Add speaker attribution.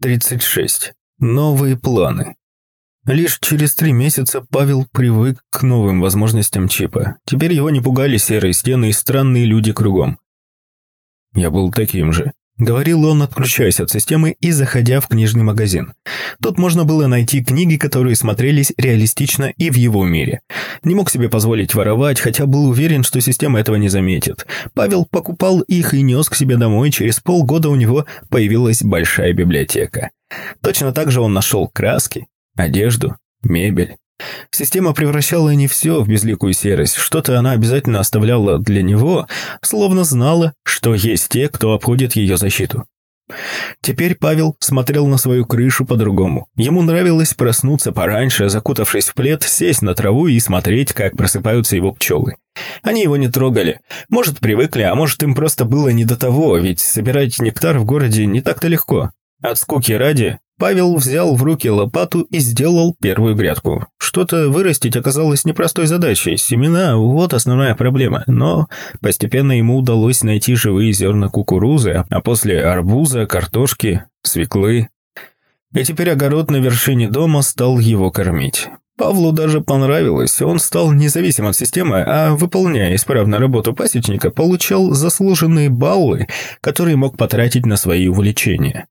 Speaker 1: 36. Новые планы. Лишь через три месяца Павел привык к новым возможностям чипа. Теперь его не пугали серые стены и странные люди кругом. Я был таким же. Говорил он, отключаясь от системы и заходя в книжный магазин. Тут можно было найти книги, которые смотрелись реалистично и в его мире. Не мог себе позволить воровать, хотя был уверен, что система этого не заметит. Павел покупал их и нес к себе домой, через полгода у него появилась большая библиотека. Точно так же он нашел краски, одежду, мебель. Система превращала не все в безликую серость, что-то она обязательно оставляла для него, словно знала, что есть те, кто обходит ее защиту. Теперь Павел смотрел на свою крышу по-другому. Ему нравилось проснуться пораньше, закутавшись в плед, сесть на траву и смотреть, как просыпаются его пчелы. Они его не трогали. Может, привыкли, а может, им просто было не до того, ведь собирать нектар в городе не так-то легко. От скуки ради Павел взял в руки лопату и сделал первую грядку. Что-то вырастить оказалось непростой задачей. Семена – вот основная проблема. Но постепенно ему удалось найти живые зерна кукурузы, а после арбуза, картошки, свеклы. И теперь огород на вершине дома стал его кормить. Павлу даже понравилось, он стал независим от системы, а выполняя исправно работу пасечника, получал заслуженные баллы, которые мог потратить на свои увлечения.